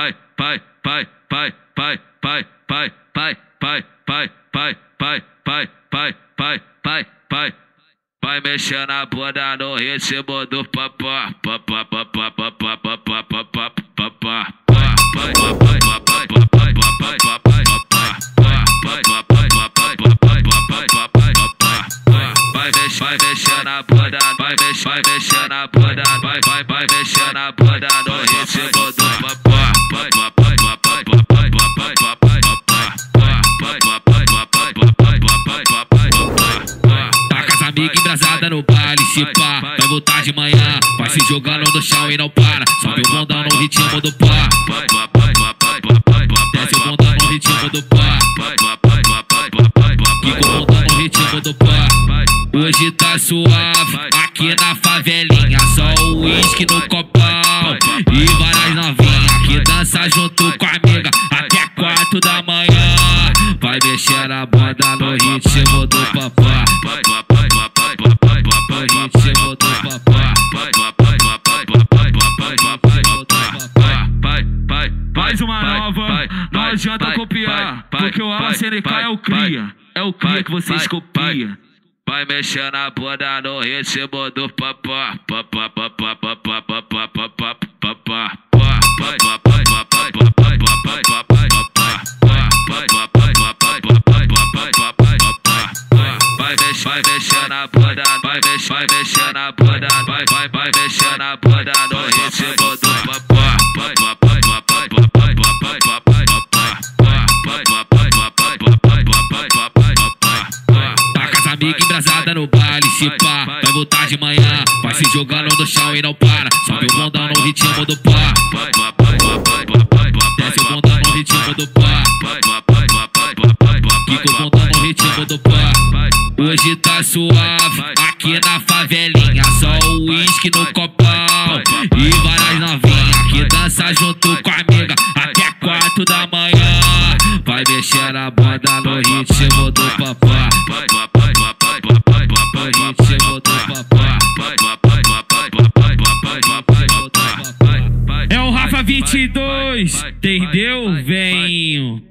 pai, pai, pai, pai, pai, pai, pai, pai, pai, pai, pai, pai, pai, pai, pai, pai, pai. Vai mexer na bunda no ritmo do papá, papá, papá, papá, papá, papá, papá. Vai mexer na bunda, vai mexer, vai mexer na bunda, vai, vai, vai mexer na bunda no ritmo do Tá amigas embrasadas no baile, se pá, vai voltar de manhã, vai se jogando no chão e não para, sobe o bundão no ritmo do pá. Desce o bundão no ritmo do pá. Fica o bundão no ritmo do pá. Hoje tá suave, aqui na favelinha, só o uísque no copão e várias novinhas que dança junto com a amiga até quatro da manhã. Vai mexer na banda no ritmo do papá. No ritmo do papá. Mais uma nova, não adianta copiar, porque o Alan CNK é o cria, é o cria que vocês copiam. Vai mexer na bunda no ritmo do papá, papá, papá, papá, papá, papá, papá. Vai mexer, vai mexer, na bunda, vai, vai, vai mexer na bunda no ritmo do papá. Tá amigas embrasadas no baile, se pá, vai voltar de manhã, vai se jogando no chão e não para, sobe o bundão no ritmo do pá. Desce o bundão no ritmo do pá. Fica o bundão no ritmo do pá. Hoje tá suave, aqui na favelinha, só o uísque no copão e várias novinhas que dança junto com a amiga até quatro da manhã. Vai mexer na banda no ritmo do papá. No papá. É o Rafa 22, entendeu, venho?